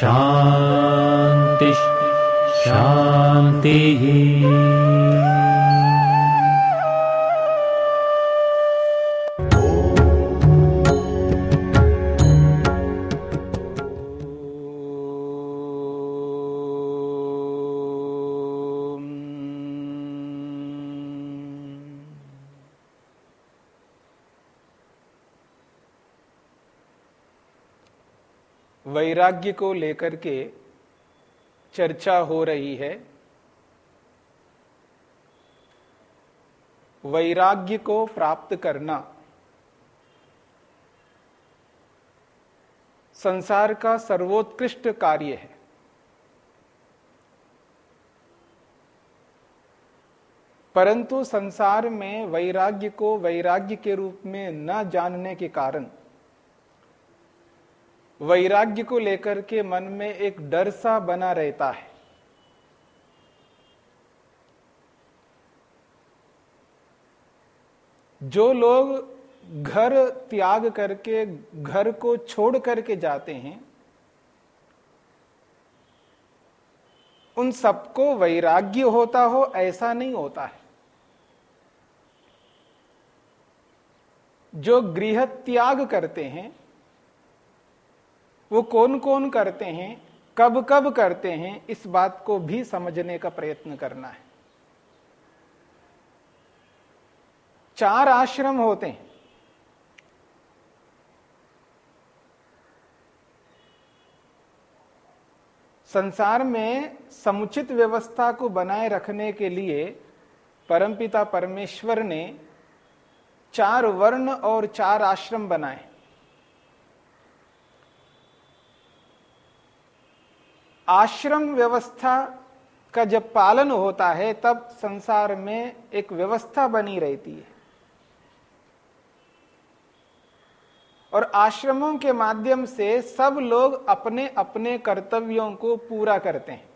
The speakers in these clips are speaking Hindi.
शान्तिः शान्तिः वैराग्य को लेकर के चर्चा हो रही है। वैराग्य को प्राप्त करना। संसार का सर्वोत्कृष्ट कार्य है। परंतु संसार में वैराग्य को वैराग्य के रूप में न जानने के कारण वैराग्य को लेकर के मन में एक डर सा बना रहता है। जो लोग घर त्याग करके, घर को छोड़ करके जाते हैं, उन सबको वैराग्य होता हो, ऐसा नहीं होता है। जो गृह त्याग करते हैं वो कौन कौन करते हैं, कब कब करते हैं, इस बात को भी समझने का प्रयत्न करना है। चार आश्रम होते हैं। संसार में समुचित व्यवस्था को बनाए रखने के लिए परमपिता परमेश्वर ने चार वर्ण और चार आश्रम बनाए। आश्रम व्यवस्था का जब पालन होता है, तब संसार में एक व्यवस्था बनी रहती है। और आश्रमों के माध्यम से सब लोग अपने अपने कर्तव्यों को पूरा करते हैं।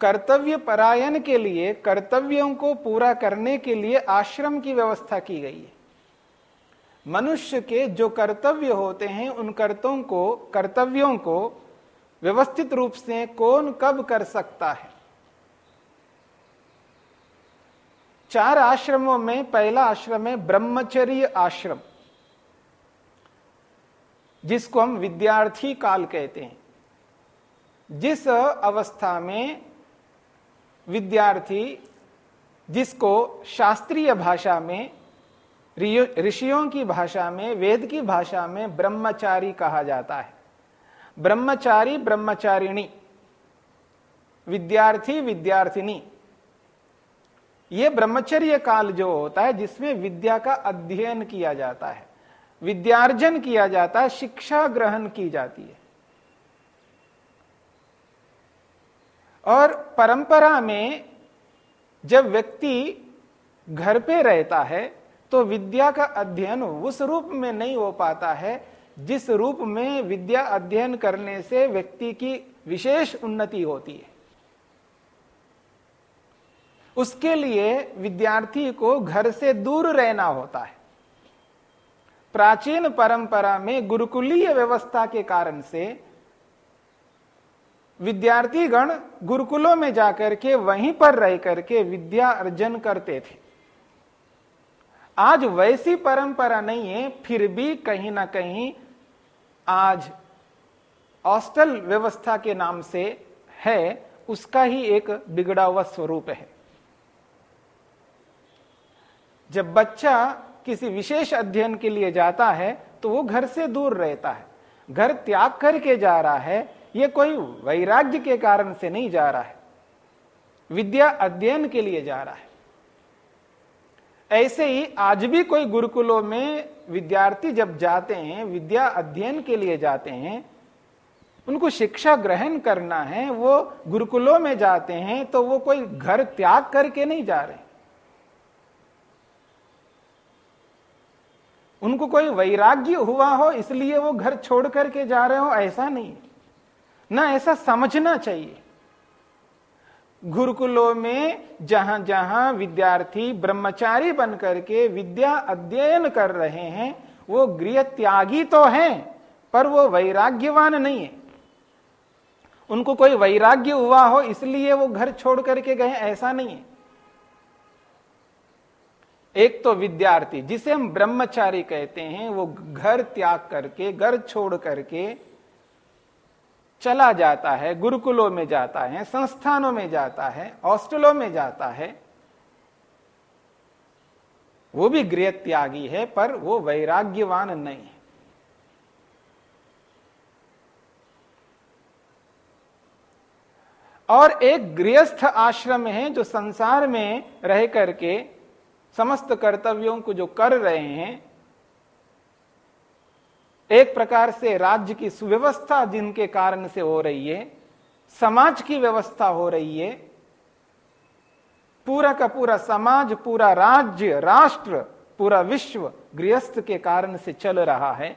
कर्तव्य परायण के लिए, कर्तव्यों को पूरा करने के लिए आश्रम की व्यवस्था की गई है। मनुष्य के जो कर्तव्य होते हैं, उन कर्तों को, कर्तव्यों को व्यवस्थित रूप से कौन कब कर सकता है? चार आश्रमों में, पहला आश्रम है ब्रह्मचर्य आश्रम, जिसको हम विद्यार्थी काल कहते हैं। जिस अवस्था में विद्यार्थी, जिसको शास्त्रीय भाषा में ऋषियों की भाषा में, वेद की भाषा में ब्रह्मचारी कहा जाता है। ब्रह्मचारी, ब्रह्मचारिणी, विद्यार्थी, विद्यार्थिनी, ये ब्रह्मचर्य काल जो होता है, जिसमें विद्या का अध्ययन किया जाता है, विद्यार्जन किया जाता है, शिक्षा ग्रहण की जाती है। और परंपरा में जब व्यक्ति घर पे रहता है तो विद्या का अध्ययन उस रूप में नहीं हो पाता है, जिस रूप में विद्या अध्ययन करने से व्यक्ति की विशेष उन्नति होती है। उसके लिए विद्यार्थी को घर से दूर रहना होता है। प्राचीन परंपरा में गुरुकुलीय व्यवस्था के कारण से विद्यार्थी गण गुरुकुलों में जाकर के वहीं पर रह करके विद्या अर्जन करते थे। आज वैसी परंपरा नहीं है, फिर भी कहीं ना कहीं आज हॉस्टल व्यवस्था के नाम से है, उसका ही एक बिगड़ा हुआ स्वरूप है। जब बच्चा किसी विशेष अध्ययन के लिए जाता है तो वो घर से दूर रहता है। घर त्याग करके जा रहा है, ये कोई वैराग्य के कारण से नहीं जा रहा है। विद्या अध्ययन के लिए जा रहा है। ऐसे ही आज भी कोई गुरुकुलों में विद्यार्थी जब जाते हैं, विद्या अध्ययन के लिए जाते हैं, उनको शिक्षा ग्रहण करना है, वो गुरुकुलों में जाते हैं तो वो कोई घर त्याग करके नहीं जा रहे। उनको कोई वैराग्य हुआ हो, इसलिए वो घर छोड़ करके जा रहे हो, ऐसा नहीं। ना ऐसा समझना चाहिए। गुरुकुलों में जहाँ जहाँ विद्यार्थी ब्रह्मचारी बन करके विद्या अध्ययन कर रहे हैं, वो गृह त्यागी तो हैं, पर वो वैराग्यवान नहीं है। उनको कोई वैराग्य हुआ हो, इसलिए वो घर छोड़ करके गए, ऐसा नहीं है। एक तो विद्यार्थी, जिसे हम ब्रह्मचारी कहते हैं, वो घर त्याग करके, घर छोड़ करके चला जाता है, गुरुकुलों में जाता है, संस्थानों में जाता है, हॉस्टलों में जाता है। वो भी गृह त्यागी है, पर वो वैराग्यवान नहीं है। और एक गृहस्थ आश्रम है जो संसार में रह करके समस्त कर्तव्यों को जो कर रहे हैं एक प्रकार से राज्य की सुव्यवस्था जिनके कारण से हो रही है, समाज की व्यवस्था हो रही है, पूरा का पूरा समाज, पूरा राज्य, राष्ट्र, पूरा विश्व गृहस्थ के कारण से चल रहा है।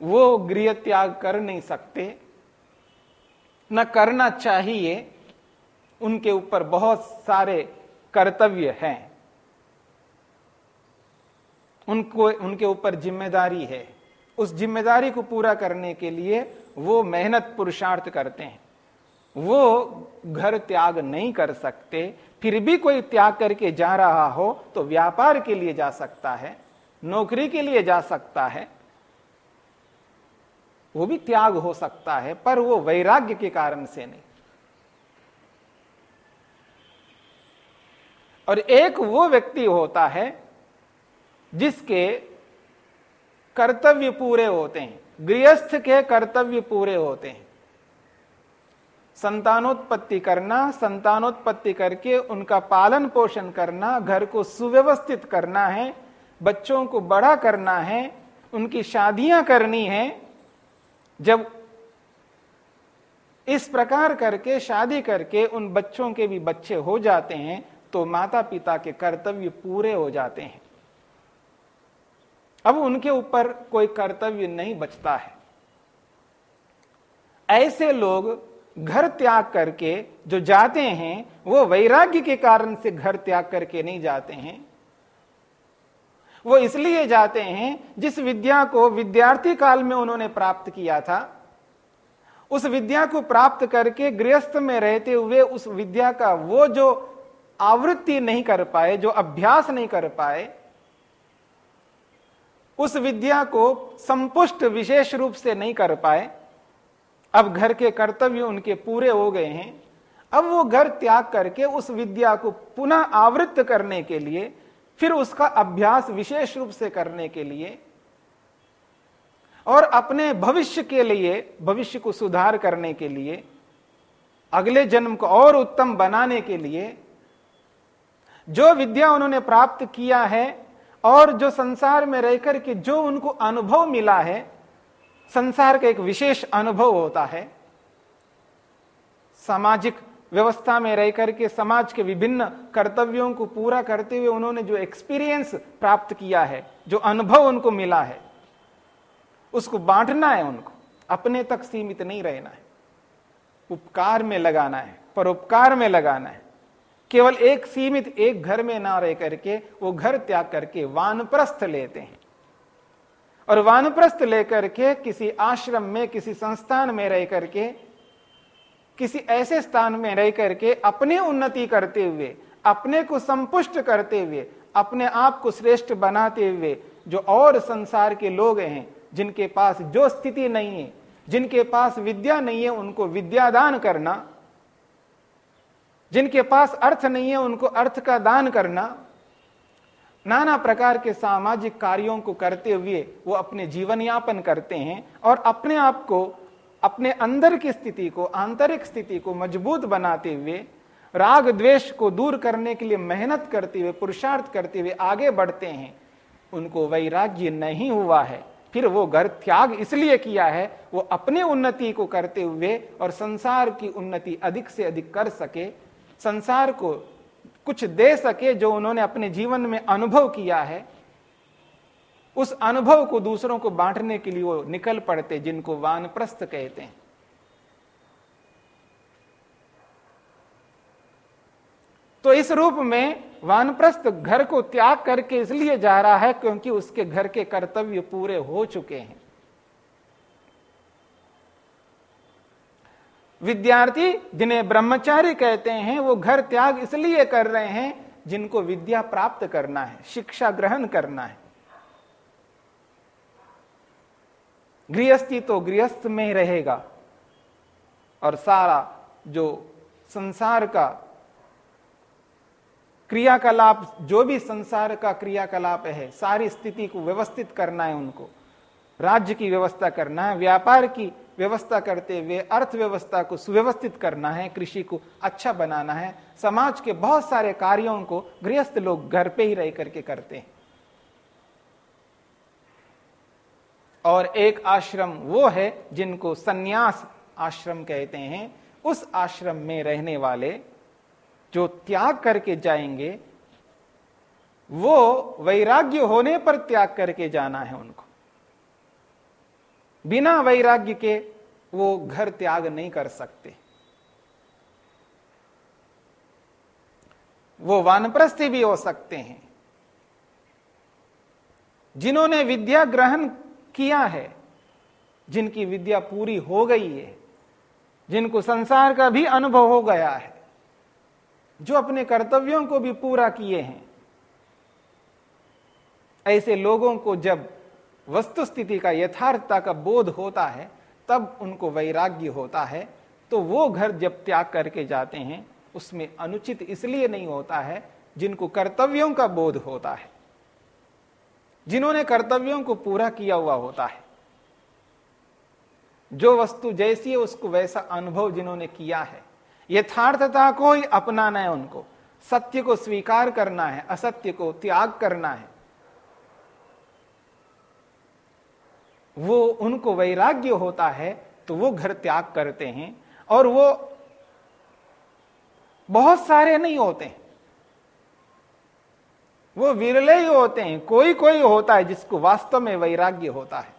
वो गृह त्याग कर नहीं सकते, न करना चाहिए, उनके ऊपर बहुत सारे कर्तव्य हैं। उनको, उनके ऊपर ज़िम्मेदारी है। उस ज़िम्मेदारी को पूरा करने के लिए वो मेहनत पुरुषार्थ करते हैं। वो घर त्याग नहीं कर सकते। फिर भी कोई त्याग करके जा रहा हो तो व्यापार के लिए जा सकता है, नौकरी के लिए जा सकता है। वो भी त्याग हो सकता है, पर वो वैराग्य के कारण से नहीं। और एक वो व्यक्ति होता है जिसके कर्तव्य पूरे होते हैं, गृहस्थ के कर्तव्य पूरे होते हैं। संतानोत्पत्ति करना, संतानोत्पत्ति करके उनका पालन पोषण करना, घर को सुव्यवस्थित करना है, बच्चों को बड़ा करना है, उनकी शादियाँ करनी है, जब इस प्रकार करके, शादी करके उन बच्चों के भी बच्चे हो जाते हैं तो माता पिता के कर्तव्य पूरे हो जाते हैं। अब उनके ऊपर कोई कर्तव्य नहीं बचता है। ऐसे लोग घर त्याग करके जो जाते हैं, वो वैराग्य के कारण से घर त्याग करके नहीं जाते हैं। वो इसलिए जाते हैं, जिस विद्या को विद्यार्थी काल में उन्होंने प्राप्त किया था, उस विद्या को प्राप्त करके गृहस्थ में रहते हुए उस विद्या का वो जो आवृत्ति नहीं कर पाए, जो अभ्यास नहीं कर पाए उस विद्या को संपुष्ट विशेष रूप से नहीं कर पाए। अब घर के कर्तव्य उनके पूरे हो गए हैं। अब वो घर त्याग करके उस विद्या को पुनः आवृत्त करने के लिए, फिर उसका अभ्यास विशेष रूप से करने के लिए और अपने भविष्य के लिए, भविष्य को सुधार करने के लिए, अगले जन्म को और उत्तम बनाने के लिए, जो विद्या उन्होंने प्राप्त किया है और जो संसार में रहकर के जो उनको अनुभव मिला है, संसार का एक विशेष अनुभव होता है। सामाजिक व्यवस्था में रह करके समाज के विभिन्न कर्तव्यों को पूरा करते हुए उन्होंने जो एक्सपीरियंस प्राप्त किया है, जो अनुभव उनको मिला है, उसको बांटना है उनको। अपने तक सीमित नहीं रहना है। उपकार में लगाना है, परोपकार में लगाना है। केवल एक सीमित एक घर में ना रह करके वो घर त्याग करके वानप्रस्थ लेते हैं। और वानप्रस्थ लेकर के किसी आश्रम में, किसी संस्थान में रह करके, किसी ऐसे स्थान में रह करके अपने उन्नति करते हुए, अपने को संपुष्ट करते हुए, अपने आप को श्रेष्ठ बनाते हुए जो और संसार के लोग हैं, जिनके पास जो स्थिति नहीं है, जिनके पास विद्या नहीं है, उनको विद्यादान करना जिनके पास अर्थ नहीं है, उनको अर्थ का दान करना, नाना प्रकार के सामाजिक कार्यों को करते हुए वो अपने जीवन यापन करते हैं और अपने आप को, अपने अंदर की स्थिति को, आंतरिक स्थिति को मज़बूत बनाते हुए, राग द्वेष को दूर करने के लिए मेहनत करते हुए, पुरुषार्थ करते हुए आगे बढ़ते हैं। उनको वैराग्य नहीं हुआ है। फिर वो घर त्याग इसलिए किया है, वो अपनी उन्नति को करते हुए और संसार की उन्नति अधिक से अधिक कर सके संसार को कुछ दे सके जो उन्होंने अपने जीवन में अनुभव किया है, उस अनुभव को दूसरों को बांटने के लिए वो निकल पड़ते जिनको वानप्रस्थ कहते हैं। तो इस रूप में वानप्रस्थ घर को त्याग करके इसलिए जा रहा है क्योंकि उसके घर के कर्तव्य पूरे हो चुके हैं। विद्यार्थी जिन्हें ब्रह्मचारी कहते हैं, वो घर त्याग इसलिए कर रहे हैं जिनको विद्या प्राप्त करना है, शिक्षा ग्रहण करना है। गृहस्थी तो गृहस्थ में रहेगा और सारा जो संसार का क्रियाकलाप, जो भी संसार का क्रियाकलाप है, सारी स्थिति को व्यवस्थित करना है उनको। राज्य की व्यवस्था करना है, व्यापार की व्यवस्था करते हुए, अर्थव्यवस्था को सुव्यवस्थित करना है, कृषि को अच्छा बनाना है, समाज के बहुत सारे कार्यों को गृहस्थ लोग घर पे ही रह करके करते हैं। और एक आश्रम वो है जिनको सन्यास आश्रम कहते हैं। उस आश्रम में रहने वाले जो त्याग करके जाएँगे, वो वैराग्य होने पर त्याग करके जाना है उनको। बिना वैराग्य के वो घर त्याग नहीं कर सकते। वो वानप्रस्थी भी हो सकते हैं। जिन्होंने विद्या ग्रहण किया है, जिनकी विद्या पूरी हो गई है, जिनको संसार का भी अनुभव हो गया है, जो अपने कर्तव्यों को भी पूरा किए हैं, ऐसे लोगों को जब वस्तु स्थिति का यथार्थता का बोध होता है, तब उनको वैराग्य होता है। तो वो घर जब त्याग करके जाते हैं, उसमें अनुचित इसलिए नहीं होता है जिनको कर्तव्यों का बोध होता है। जिन्होंने कर्तव्यों को पूरा किया हुआ होता है। जो वस्तु जैसी है, उसको वैसा अनुभव जिन्होंने किया है। यथार्थता को ही अपनाना है उनको। सत्य को स्वीकार करना है, असत्य को त्याग करना है। वो उनको वैराग्य होता है तो वो घर त्याग करते हैं और वो बहुत सारे नहीं होते वो विरले ही होते हैं कोई कोई होता है जिसको वास्तव में वैराग्य होता है।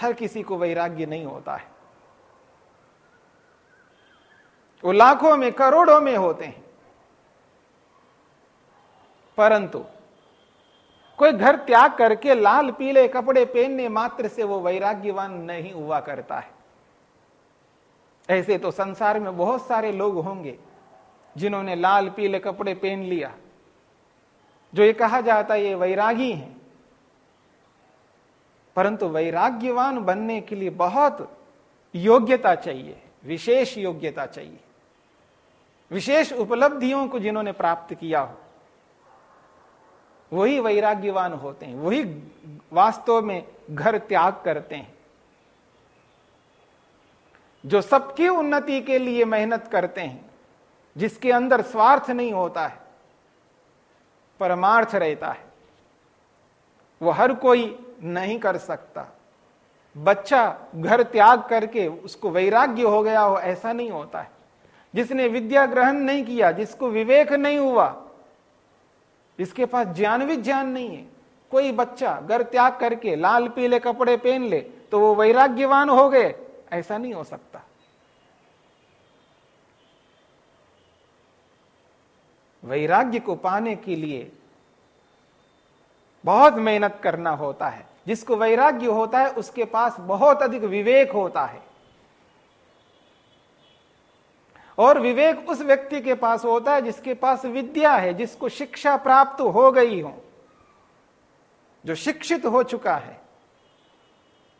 हर किसी को वैराग्य नहीं होता है। वो लाखों में, करोड़ों में होते हैं। परंतु कोई घर त्याग करके लाल पीले कपड़े पहनने मात्र से वो वैराग्यवान नहीं हुआ करता है। ऐसे तो संसार में बहुत सारे लोग होंगे जिन्होंने लाल पीले कपड़े पहन लिया। जो ये कहा जाता है, ये वैरागी है। परंतु वैराग्यवान बनने के लिए बहुत योग्यता चाहिए, विशेष योग्यता चाहिए। विशेष उपलब्धियों को जिन्होंने प्राप्त किया हो। वही वैराग्यवान होते हैं, वही वास्तव में घर त्याग करते हैं, जो सबकी उन्नति के लिए मेहनत करते हैं, जिसके अंदर स्वार्थ नहीं होता है, परमार्थ रहता है, वो हर कोई नहीं कर सकता। बच्चा घर त्याग करके उसको वैराग्य हो गया हो, ऐसा नहीं होता है। जिसने विद्या ग्रहण नहीं किया, जिसको विवेक नहीं हुआ जिसके पास ज्ञान विज्ञान नहीं है। कोई बच्चा घर त्याग करके लाल पीले कपड़े पहन ले तो वो वैराग्यवान हो गए। ऐसा नहीं हो सकता। वैराग्य को पाने के लिए बहुत मेहनत करना होता है। जिसको वैराग्य होता है, उसके पास बहुत अधिक विवेक होता है। और विवेक उस व्यक्ति के पास होता है जिसके पास विद्या है, जिसको शिक्षा प्राप्त हो गई हो, जो शिक्षित हो चुका है,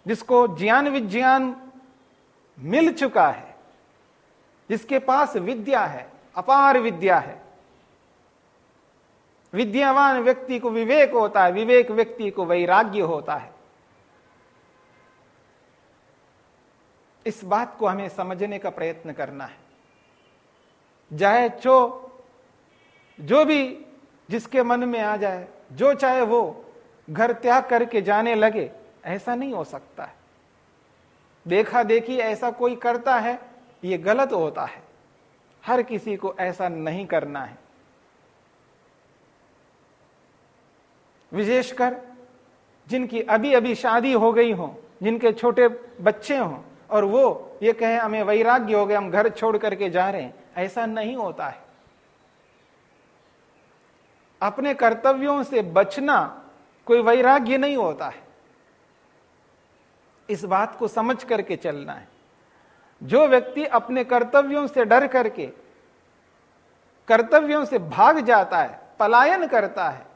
जिसको ज्ञान विज्ञान मिल चुका है, जिसके पास विद्या है, अपार विद्या है। विद्यावान व्यक्ति को विवेक होता है, विवेक व्यक्ति को वैराग्य होता है। इस बात को हमें समझने का प्रयत्न करना है। चाहे चो, जो भी जिसके मन में आ जाए, जो चाहे वो घर त्याग करके जाने लगे, ऐसा नहीं हो सकता है। देखा देखी ऐसा कोई करता है, ये गलत होता है। हर किसी को ऐसा नहीं करना है। विशेषकर जिनकी अभी अभी शादी हो गई हो, जिनके छोटे बच्चे हों, और वो ये कहे, हमें वैराग्य हो गए हम घर छोड़ करके जा रहे हैं। ऐसा नहीं होता है। अपने कर्तव्यों से बचना कोई वैराग्य नहीं होता है। इस बात को समझ करके चलना है। जो व्यक्ति अपने कर्तव्यों से डर करके, कर्तव्यों से भाग जाता है, पलायन करता है,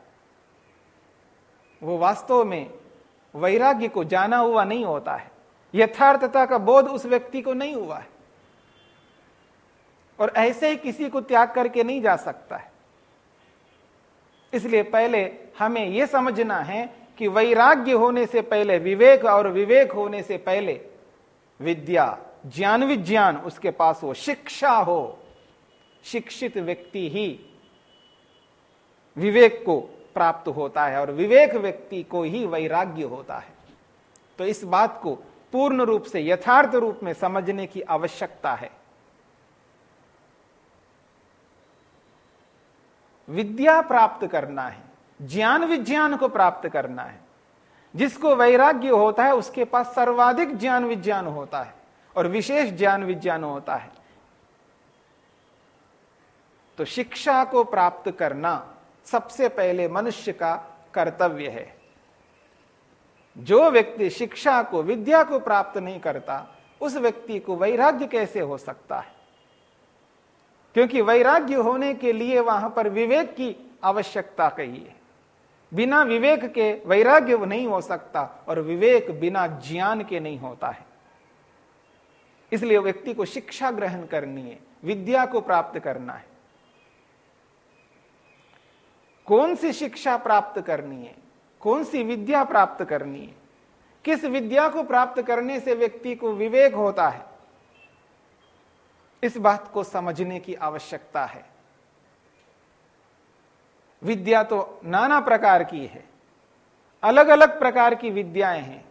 वो वास्तव में वैराग्य को जाना हुआ नहीं होता है। यथार्थता का बोध उस व्यक्ति को नहीं हुआ है। और ऐसे ही किसी को त्याग करके नहीं जा सकता है। इसलिए पहले हमें यह समझना है कि वैराग्य होने से पहले, विवेक और विवेक होने से पहले विद्या, ज्ञान विज्ञान, उसके पास हो, शिक्षा हो, शिक्षित व्यक्ति ही विवेक को प्राप्त होता है और विवेक व्यक्ति को ही वैराग्य होता है। तो इस बात को पूर्ण रूप से, यथार्थ रूप में समझने की आवश्यकता है। विद्या प्राप्त करना है, ज्ञान विज्ञान को प्राप्त करना है। जिसको वैराग्य होता है, उसके पास सर्वाधिक ज्ञान विज्ञान होता है और विशेष ज्ञान विज्ञान होता है। तो शिक्षा को प्राप्त करना सबसे पहले मनुष्य का कर्तव्य है। जो व्यक्ति शिक्षा को, विद्या को प्राप्त नहीं करता, उस व्यक्ति को वैराग्य कैसे हो सकता है? क्योंकि वैराग्य होने के लिए वहाँ पर विवेक की आवश्यकता कही है। बिना विवेक के वैराग्य नहीं हो सकता और विवेक बिना ज्ञान के नहीं होता है। इसलिए व्यक्ति को शिक्षा ग्रहण करनी है, विद्या को प्राप्त करना है। कौन सी शिक्षा प्राप्त करनी है? कौन सी विद्या प्राप्त करनी है? किस विद्या को प्राप्त करने से व्यक्ति को विवेक होता है? इस बात को समझने की आवश्यकता है। विद्या तो नाना प्रकार की है। अलग अलग प्रकार की विद्याएँ हैं।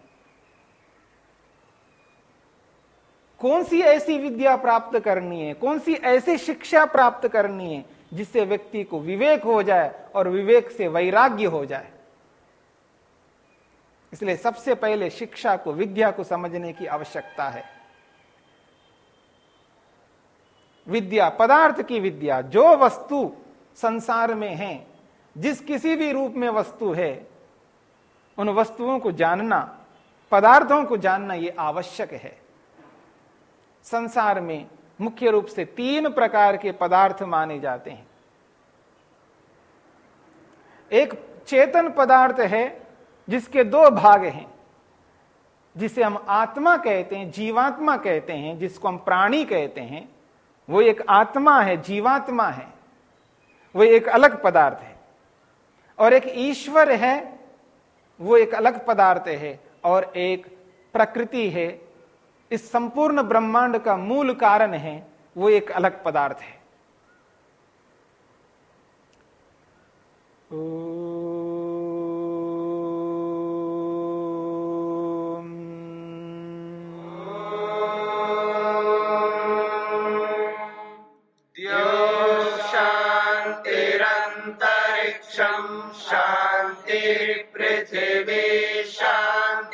कौन सी ऐसी विद्या प्राप्त करनी है? कौन सी ऐसी शिक्षा प्राप्त करनी है जिससे व्यक्ति को विवेक हो जाए और विवेक से वैराग्य हो जाए? इसलिए सबसे पहले शिक्षा को, विद्या को समझने की आवश्यकता है। विद्या, पदार्थ की विद्या, जो वस्तु संसार में है, जिस किसी भी रूप में वस्तु है, उन वस्तुओं को जानना, पदार्थों को जानना यह आवश्यक है। संसार में मुख्य रूप से तीन प्रकार के पदार्थ माने जाते हैं। एक चेतन पदार्थ है, जिसके दो भाग हैं, जिसे हम आत्मा कहते हैं, जीवात्मा कहते हैं, जिसको हम प्राणी कहते हैं वो एक आत्मा है, जीवात्मा है। वो एक अलग पदार्थ है। और एक ईश्वर है, वो एक अलग पदार्थ है और एक प्रकृति है। इस संपूर्ण ब्रह्मांड का मूल कारण है, वो एक अलग पदार्थ है।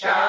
Shah.